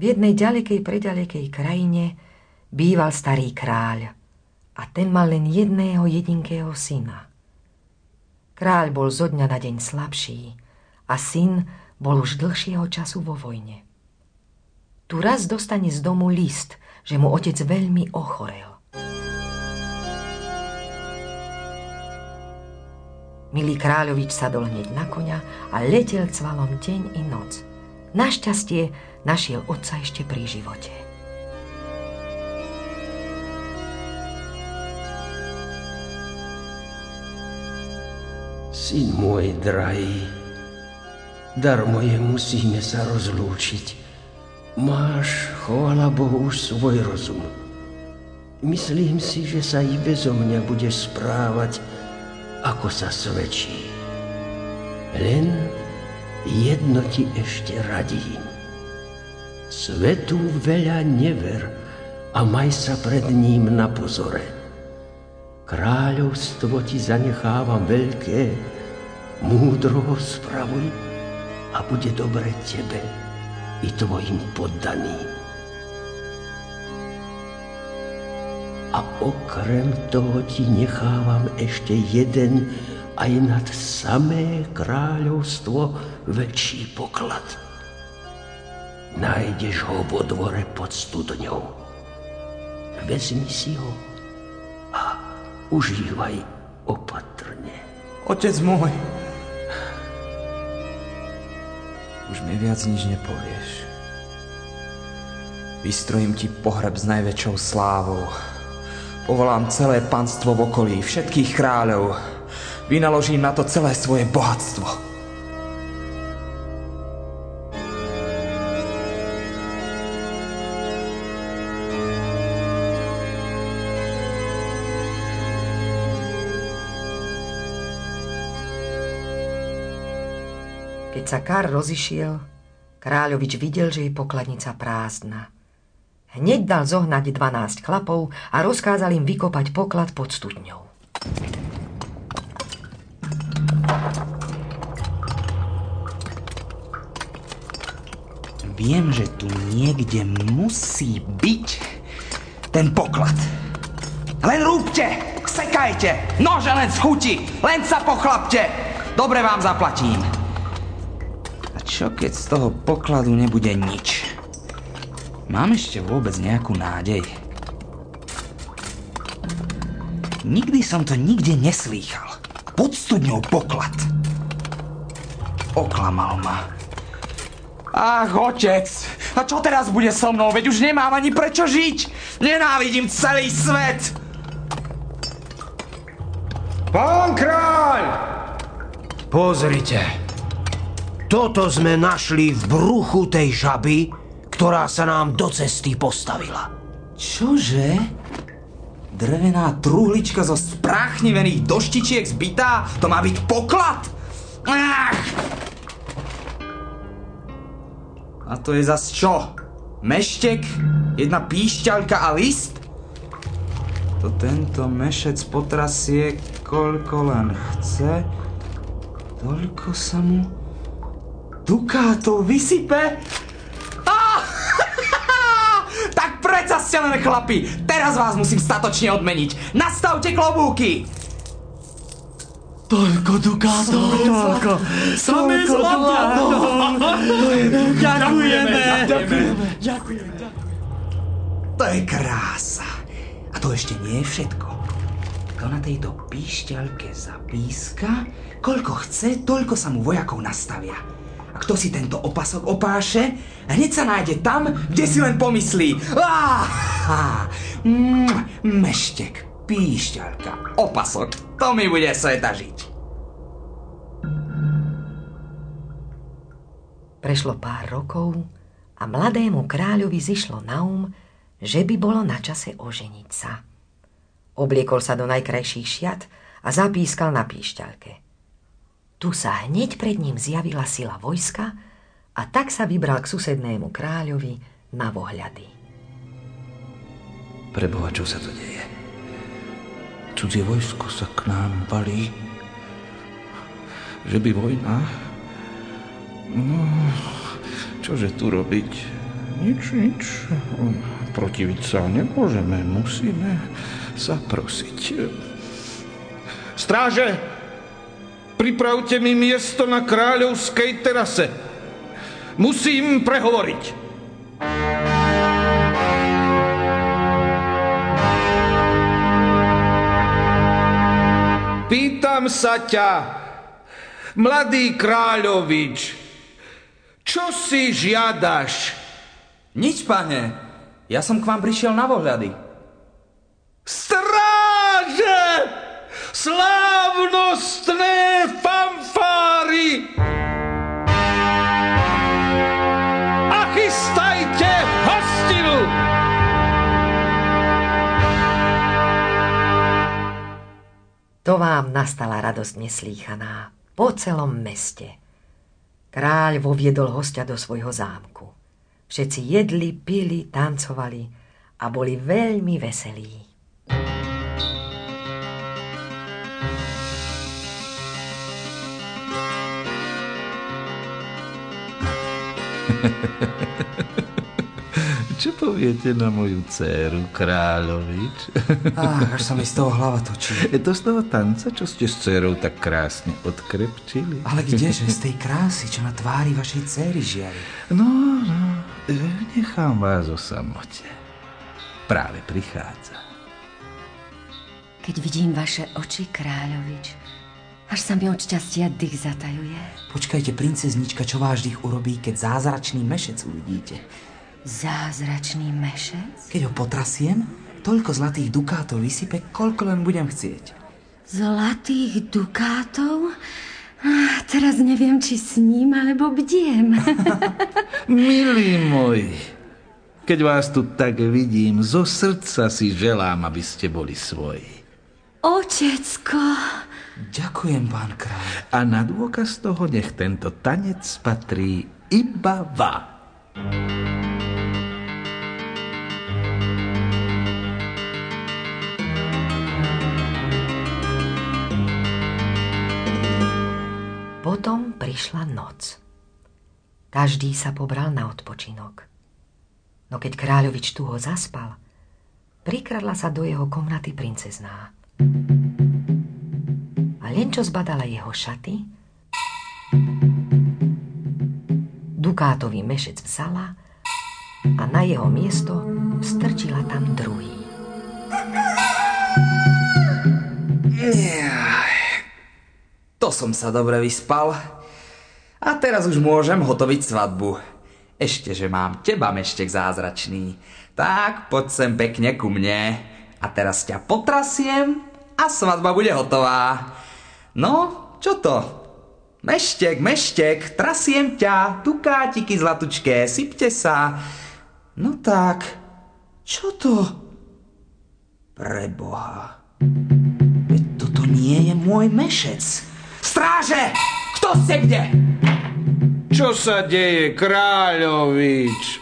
V jednej ďalekej, preďalekej krajine býval starý kráľ a ten mal len jedného jedinkého syna. Kráľ bol zo dňa na deň slabší a syn bol už dlhšieho času vo vojne. Tu raz dostane z domu list, že mu otec veľmi ochorel. Milý kráľovič sadol hneď na koňa a letel cvalom deň i noc. Našťastie našiel otca ešte pri živote. Syn môj drahý, darmo je musíme sa rozlúčiť. Máš, chvála Bohu, už svoj rozum. Myslím si, že sa i bezo mňa budeš správať, ako sa svedčí. Len jedno ti ešte radím. Svetu veľa never a maj sa pred ním na pozore. Kráľovstvo ti zanechávam veľké, múdro ho spravuj a bude dobre tebe i tvojim poddaným. A okrem toho ti nechávam ešte jeden aj nad samé kráľovstvo väčší poklad. Nájdeš ho vo dvore pod studňou. Vezmi si ho a užívaj opatrne. Otec môj, Už mi viac nič nepovieš. Vystrojím ti pohreb s najväčšou slávou. Povolám celé panstvo v okolí, všetkých kráľov. Vynaložím na to celé svoje bohatstvo. Keď sa Kár rozišiel, kráľovič videl, že je pokladnica prázdna. Hneď dal zohnať 12 chlapov a rozkázal im vykopať poklad pod studňou. Viem, že tu niekde musí byť ten poklad. Len rúbte, sekajte, nože len z len sa pochlapte. Dobre vám zaplatím. Čo keď z toho pokladu nebude nič? Mám ešte vôbec nejakú nádej? Nikdy som to nikde neslýchal. Pod studňou poklad. Oklamal ma. Ach, otec, a čo teraz bude so mnou? Veď už nemám ani prečo žiť. Nenávidím celý svet. Pán kráľ! Pozrite. Toto sme našli v bruchu tej žaby, ktorá sa nám do cesty postavila. Čože? Drevená truhlička zo spráchnivených doštičiek zbytá? To má byť poklad? Ach! A to je zas čo? Meštek? Jedna píšťalka a list? To tento mešec potrasie, koľko len chce, toľko sa mu dukátov vysype? Tak predsa ste len chlapi. Teraz vás musím statočne odmeniť. Nastavte klobúky. Toľko dukátov. Toľko. Samé zlato. Ďakujeme. Ďakujeme. Ďakujeme. To je krása. A to ešte nie je všetko. To na tejto píšťalke zapíska, koľko chce, toľko sa mu vojakov nastavia. A kto si tento opasok opáše, hneď sa nájde tam, kde si len pomyslí. Áha, mm, meštek, píšťalka, opasok, to mi bude sveta žiť. Prešlo pár rokov a mladému kráľovi zišlo na um, že by bolo na čase oženiť sa. Obliekol sa do najkrajších šiat a zapískal na píšťalke. Tu sa hneď pred ním zjavila sila vojska a tak sa vybral k susednému kráľovi na vohľady. Preboha, čo sa to deje? Cudzie vojsko sa k nám valí. Že by vojna? No, čože tu robiť? Nič, nič. Protiviť sa nemôžeme, musíme sa prosiť. Stráže, pripravte mi miesto na kráľovskej terase. Musím prehovoriť. Pýtam sa ťa, mladý kráľovič, čo si žiadaš? Nič, pane. Ja som k vám prišiel na vohľady. Stráže! Slávnostné fanfáry! To vám nastala radosť neslýchaná po celom meste. Kráľ voviedol hostia do svojho zámku. Všetci jedli, pili, tancovali a boli veľmi veselí. Čo poviete na moju dceru, kráľovič? Ach, až sa mi z toho hlava točí. Je to z toho tanca, čo ste s dcerou tak krásne odkrepčili? Ale kdeže z tej krásy, čo na tvári vašej céry žiari? No, no, nechám vás o samote. Práve prichádza. Keď vidím vaše oči, kráľovič, až sa mi od šťastia dých zatajuje. Počkajte, princeznička, čo váš dých urobí, keď zázračný mešec uvidíte. Zázračný mešec? Keď ho potrasiem, toľko zlatých dukátov vysype, koľko len budem chcieť. Zlatých dukátov? Ah, teraz neviem, či s ním, alebo bdiem. Milí môj, keď vás tu tak vidím, zo srdca si želám, aby ste boli svoji. Otecko. Ďakujem, pán kráľ. A na dôkaz toho nech tento tanec patrí iba vám. Prišla noc. Každý sa pobral na odpočinok. No keď kráľovič tuho zaspal, prikradla sa do jeho komnaty princezná. A len čo zbadala jeho šaty, dukátový mešec vzala a na jeho miesto strčila tam druhý. To som sa dobre vyspal. A teraz už môžem hotoviť svadbu. Ešte, že mám teba, meštek zázračný. Tak poď sem pekne ku mne. A teraz ťa potrasiem a svadba bude hotová. No, čo to? Meštek, meštek, trasiem ťa, tukátiky zlatučké, sypte sa. No tak, čo to? Preboha. Veď toto nie je môj mešec. Stráže! Kto ste kde? Čo sa deje, kráľovič?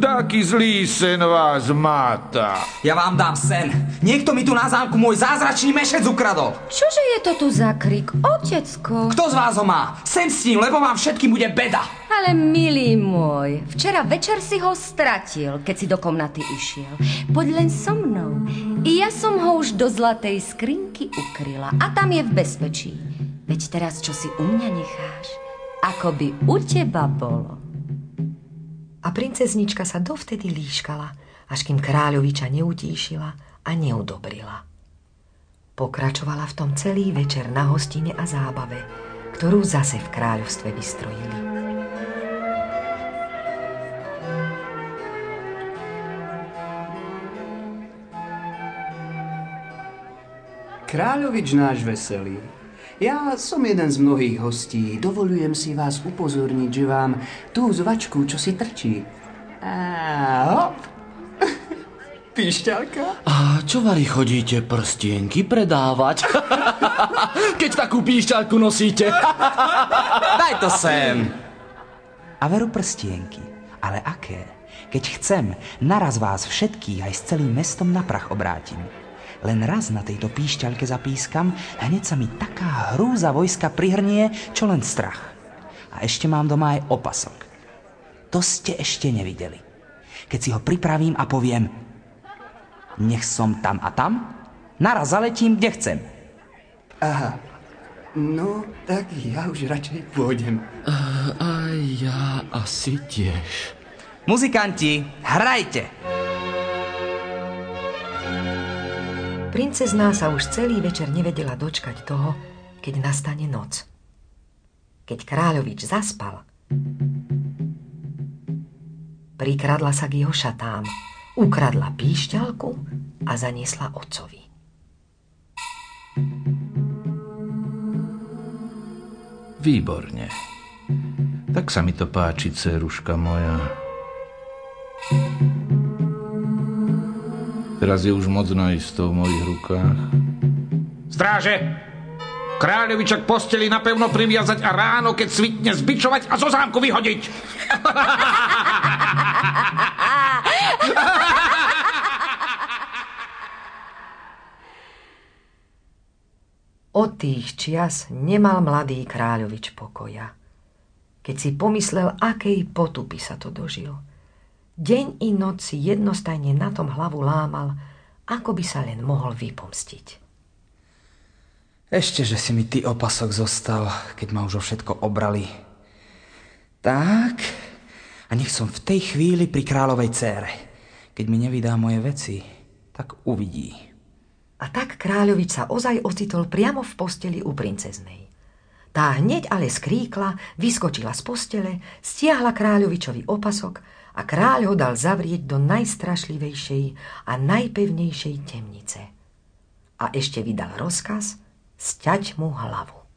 Taký zlý sen vás máta. Ja vám dám sen. Niekto mi tu na zámku môj zázračný mešec ukradol. Čože je to tu za krik, otecko? Kto z vás ho má? Sem s ním, lebo vám všetkým bude beda. Ale milý môj, včera večer si ho stratil, keď si do komnaty išiel. Poď len so mnou. I ja som ho už do zlatej skrinky ukryla a tam je v bezpečí. Veď teraz, čo si u mňa necháš, ako by u teba bolo. A princeznička sa dovtedy líškala, až kým kráľoviča neutíšila a neudobrila. Pokračovala v tom celý večer na hostine a zábave, ktorú zase v kráľovstve vystrojili. Kráľovič náš veselý. Ja som jeden z mnohých hostí. Dovolujem si vás upozorniť, že vám tú zvačku, čo si trčí. A hop. Píšťalka? A čo vari chodíte prstienky predávať? Keď takú píšťalku nosíte. Daj to sem. A veru prstienky. Ale aké? Keď chcem, naraz vás všetkých aj s celým mestom na prach obrátim. Len raz na tejto píšťalke zapískam, hneď sa mi taká hrúza vojska prihrnie, čo len strach. A ešte mám doma aj opasok. To ste ešte nevideli. Keď si ho pripravím a poviem, nech som tam a tam, naraz zaletím, kde chcem. Aha, no tak ja už radšej pôjdem. Uh, a ja asi tiež. Muzikanti, hrajte! Princezná sa už celý večer nevedela dočkať toho, keď nastane noc. Keď kráľovič zaspal, prikradla sa k jeho šatám, ukradla píšťalku a zaniesla otcovi. Výborne. Tak sa mi to páči, ceruška moja. Teraz je už moc najisto v mojich rukách. Stráže! Kráľoviča k posteli napevno priviazať a ráno, keď svitne zbičovať a zo zámku vyhodiť. Od tých čias nemal mladý kráľovič pokoja. Keď si pomyslel, akej potupy sa to dožil. Deň i noc si jednostajne na tom hlavu lámal, ako by sa len mohol vypomstiť. Ešte, že si mi ty opasok zostal, keď ma už o všetko obrali. Tak, a nech som v tej chvíli pri kráľovej cére. Keď mi nevydá moje veci, tak uvidí. A tak kráľovič sa ozaj ocitol priamo v posteli u princeznej. Tá hneď ale skríkla, vyskočila z postele, stiahla kráľovičovi opasok a kráľ ho dal zavrieť do najstrašlivejšej a najpevnejšej temnice. A ešte vydal rozkaz stať mu hlavu.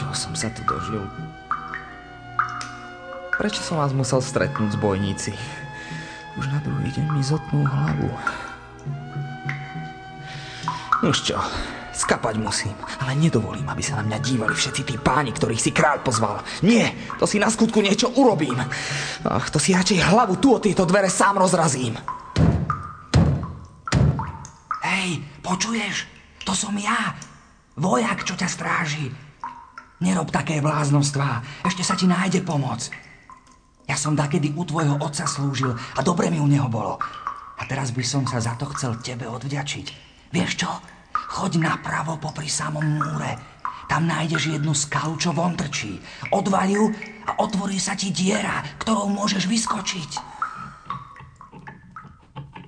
Drahý, čo som sa tu dožil. Prečo som vás musel stretnúť z bojníci? Už na druhý deň mi zotnú hlavu. Už čo, skapať musím, ale nedovolím, aby sa na mňa dívali všetci tí páni, ktorých si kráľ pozval. Nie, to si na skutku niečo urobím. Ach, to si radšej hlavu tu o tieto dvere sám rozrazím. Hej, počuješ? To som ja, Vojak, čo ťa stráži. Nerob také bláznostvá. Ešte sa ti nájde pomoc. Ja som dakedy u tvojho otca slúžil a dobre mi u neho bolo. A teraz by som sa za to chcel tebe odvďačiť. Vieš čo? Choď napravo popri samom múre. Tam nájdeš jednu skalu, čo von trčí. Odvaľ ju a otvorí sa ti diera, ktorou môžeš vyskočiť.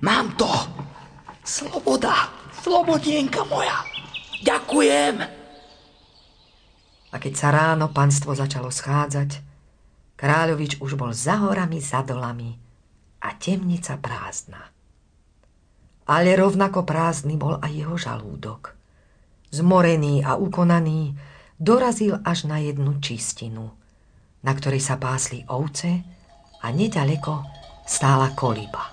Mám to! Sloboda! Slobodienka moja! Ďakujem! A keď sa ráno panstvo začalo schádzať, kráľovič už bol za horami, za dolami a temnica prázdna. Ale rovnako prázdny bol aj jeho žalúdok. Zmorený a ukonaný dorazil až na jednu čistinu, na ktorej sa pásli ovce a nedaleko stála koliba.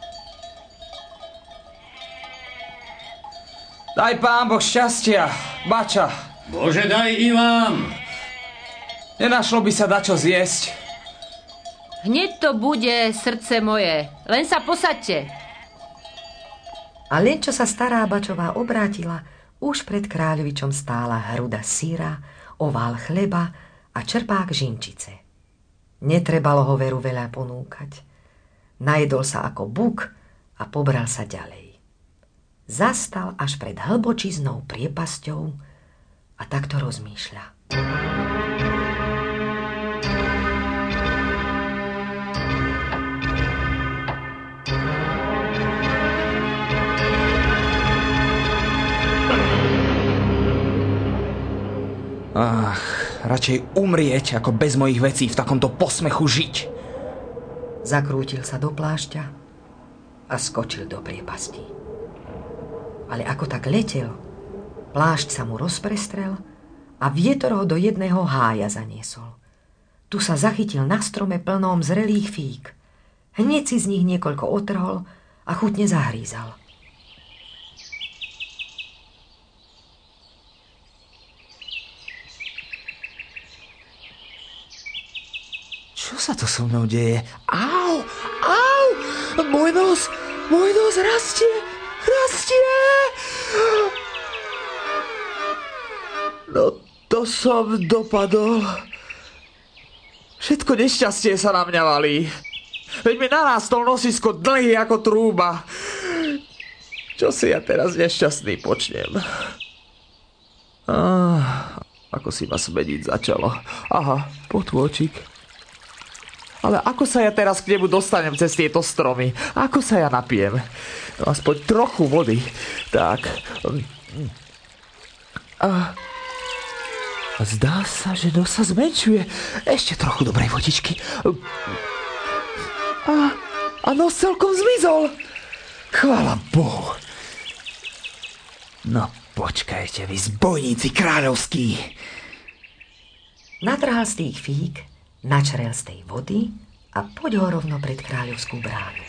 Daj pán Boh šťastia, bača. Bože, daj i vám. Nenašlo by sa dačo zjesť. Hneď to bude, srdce moje. Len sa posaďte. A len čo sa stará Bačová obrátila, už pred kráľovičom stála hruda síra, ovál chleba a čerpák žinčice. Netrebalo ho veru veľa ponúkať. Najedol sa ako buk a pobral sa ďalej zastal až pred hlbočiznou priepasťou a takto rozmýšľa. Ach, radšej umrieť, ako bez mojich vecí v takomto posmechu žiť. Zakrútil sa do plášťa a skočil do priepasti ale ako tak letel, plášť sa mu rozprestrel a vietor ho do jedného hája zaniesol. Tu sa zachytil na strome plnom zrelých fík. Hneď si z nich niekoľko otrhol a chutne zahrízal. Čo sa to so mnou deje? Au! Au! Môj nos! Môj nos rastie! Rastie! No to som dopadol. Všetko nešťastie sa na mňa valí. Veď mi narástol nosisko dlhý ako trúba. Čo si ja teraz nešťastný počnem? Ah, ako si ma smeniť začalo. Aha, potôčik. Ale ako sa ja teraz k nemu dostanem cez tieto stromy? Ako sa ja napijem? Aspoň trochu vody. Tak. A... Zdá sa, že nos sa zmenšuje. Ešte trochu dobrej vodičky. A, a nos celkom zmizol. Chvála Bohu. No, počkajte vy, zbojníci kráľovskí. Natrhal z tých fík, načrel z tej vody a poď ho rovno pred kráľovskú bránu.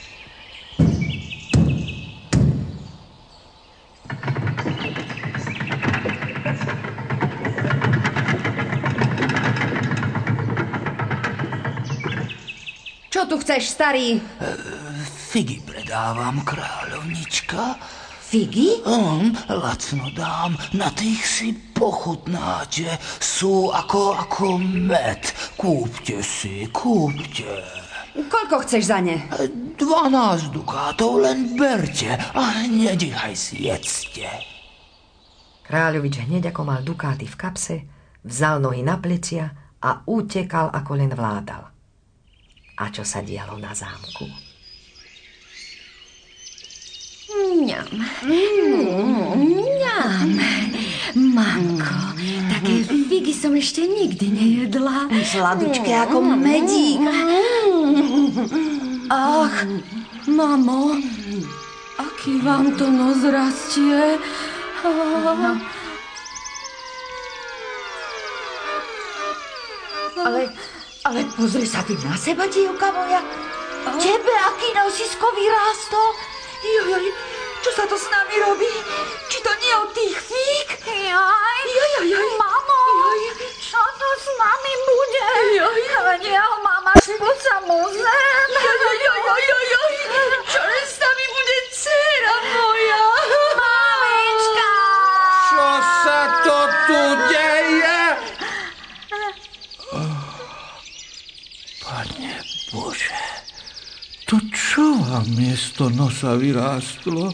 Čo tu chceš, starý? Figy predávam, kráľovnička. Figy? Um, lacno dám, na tých si pochutnáte. Sú ako, ako med. Kúpte si, kúpte. Koľko chceš za ne? 12 dukátov len berte a nedýchaj si jedzte. Kráľovič hneď ako mal dukáty v kapse, vzal nohy na plecia a utekal ako len vládal. A čo sa dialo na zámku? Mňam. Mňam. Mamko, také figy som ešte nikdy nejedla. Sladučké ako medík. Ach, mamo, aký vám to nos rastie. Ale, ale pozri sa ty na seba, dievka moja. Tebe aký nosisko vyrástol? Jojoj, čo sa to s nami robí? Či to nie od tých fík? Jaj, Joj, joj, mamo, Joj. čo to s nami bude? Joj. Veď jeho mama spúca mu esto no sabiráslo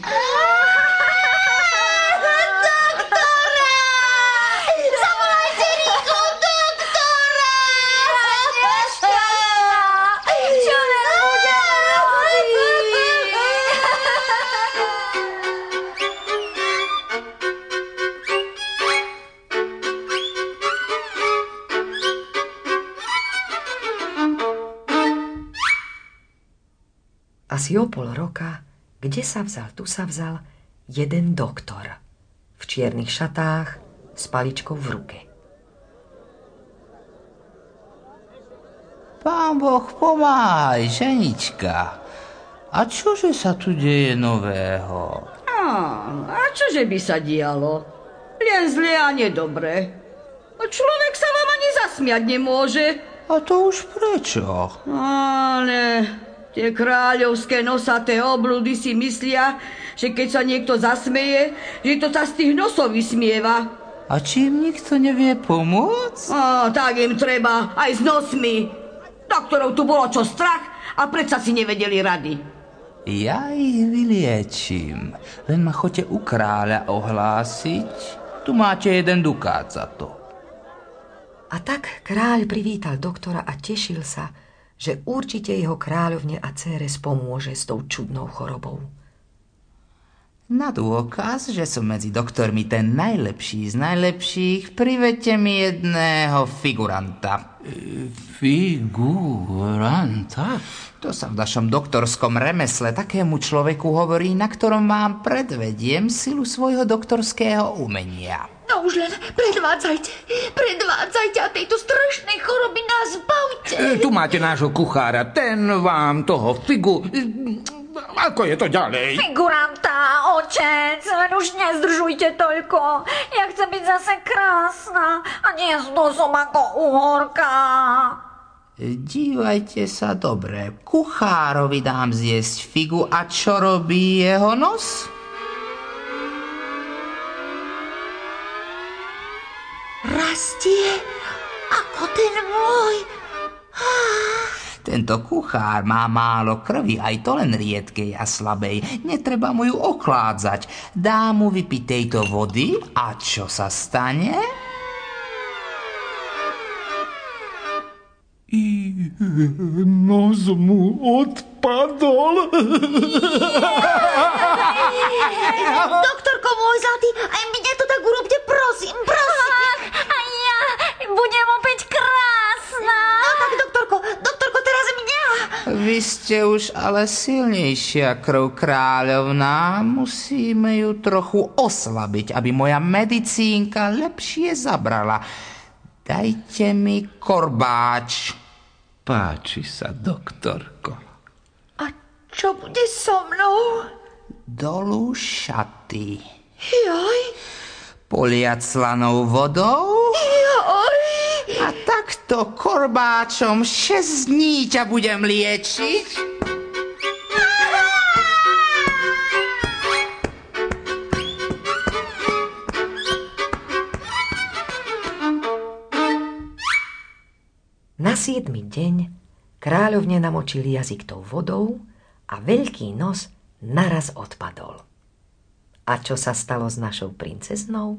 Asi o pol roka, kde sa vzal, tu sa vzal, jeden doktor. V čiernych šatách, s paličkou v ruke. Pán Boh pomáhaj, ženička. A čože sa tu deje nového? Á, a čože by sa dialo? Len zle a nedobre. A človek sa vám ani zasmiať nemôže. A to už prečo? Ale tie kráľovské nosaté obludy si myslia, že keď sa niekto zasmeje, že to sa z tých nosov vysmieva. A či im nikto nevie pomôcť? Á, tak im treba, aj s nosmi. Doktorov tu bolo čo strach a predsa si nevedeli rady. Ja ich vyliečím. Len ma choďte u kráľa ohlásiť. Tu máte jeden dukát za to. A tak kráľ privítal doktora a tešil sa, že určite jeho kráľovne a cére spomôže s tou čudnou chorobou. Na dôkaz, že som medzi doktormi ten najlepší z najlepších, privedte mi jedného figuranta. Figuranta? To sa v našom doktorskom remesle takému človeku hovorí, na ktorom vám predvediem silu svojho doktorského umenia. No už len predvádzajte, predvádzajte a tejto strašnej choroby nás bavte. E, tu máte nášho kuchára, ten vám toho figu... Ako je to ďalej? Figuranta, otec, len už nezdržujte toľko. Ja chcem byť zase krásna a nie s nosom ako uhorka. Dívajte sa dobre. Kuchárovi dám zjesť figu a čo robí jeho nos? Rastie ako ten môj. Tento kuchár má málo krvi, aj to len riedkej a slabej. Netreba mu ju okládzať. Dá mu vypiť tejto vody a čo sa stane? I nos mu odpadol. Doktorko môj zlatý, aj mne to tak urobte, prosím, prosím. A ja budem opäť Vy ste už ale silnejšia krv kráľovná. Musíme ju trochu oslabiť, aby moja medicínka lepšie zabrala. Dajte mi korbáč. Páči sa, doktorko. A čo bude so mnou? Dolu šaty. Joj, Poliať slanou vodou. Takto korbáčom 6 dní ťa budem liečiť. Na siedmy deň kráľovne namočili jazyk tou vodou a veľký nos naraz odpadol. A čo sa stalo s našou princeznou?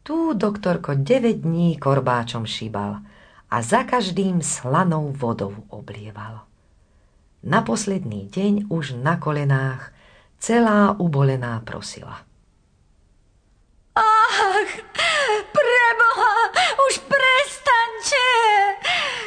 Tu doktorko 9 dní korbáčom šibal a za každým slanou vodou oblieval. Na posledný deň už na kolenách celá ubolená prosila. Ach, preboha, už prestaňte.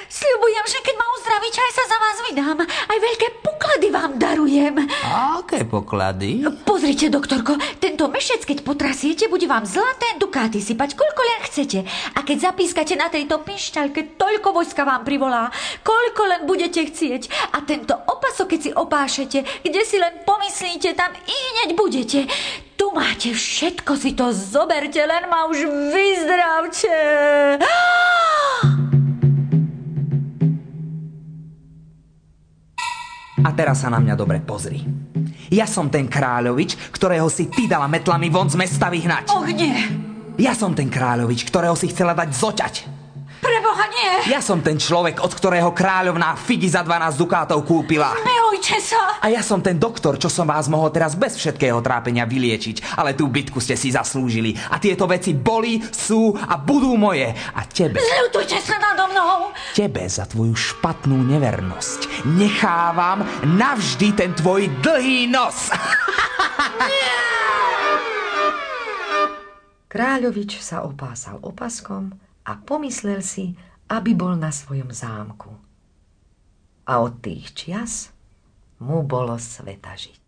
Sľubujem, že keď uzdravíte, aj sa za vás vydám. Aj veľké poklady vám darujem. A aké poklady? Pozrite, doktorko, tento mešec, keď potrasiete, bude vám zlaté dukáty sypať, koľko len chcete. A keď zapískate na tejto pišťalke, toľko vojska vám privolá, koľko len budete chcieť. A tento opasok, keď si opášete, kde si len pomyslíte, tam i hneď budete. Tu máte všetko, si to zoberte, len ma už vyzdravte. A teraz sa na mňa dobre pozri. Ja som ten kráľovič, ktorého si ty dala metlami von z mesta vyhnať. Och nie, Ja som ten kráľovič, ktorého si chcela dať zoťať. Preboha nie. Ja som ten človek, od ktorého kráľovná figy za 12 dukátov kúpila. Milujte sa. A ja som ten doktor, čo som vás mohol teraz bez všetkého trápenia vyliečiť. Ale tú bitku ste si zaslúžili. A tieto veci boli, sú a budú moje. A tebe, Zľutujte sa nado mnou. tebe za tvoju špatnú nevernosť nechávam navždy ten tvoj dlhý nos. Kráľovič sa opásal opaskom a pomyslel si, aby bol na svojom zámku. A od tých čias mu bolo sveta žiť.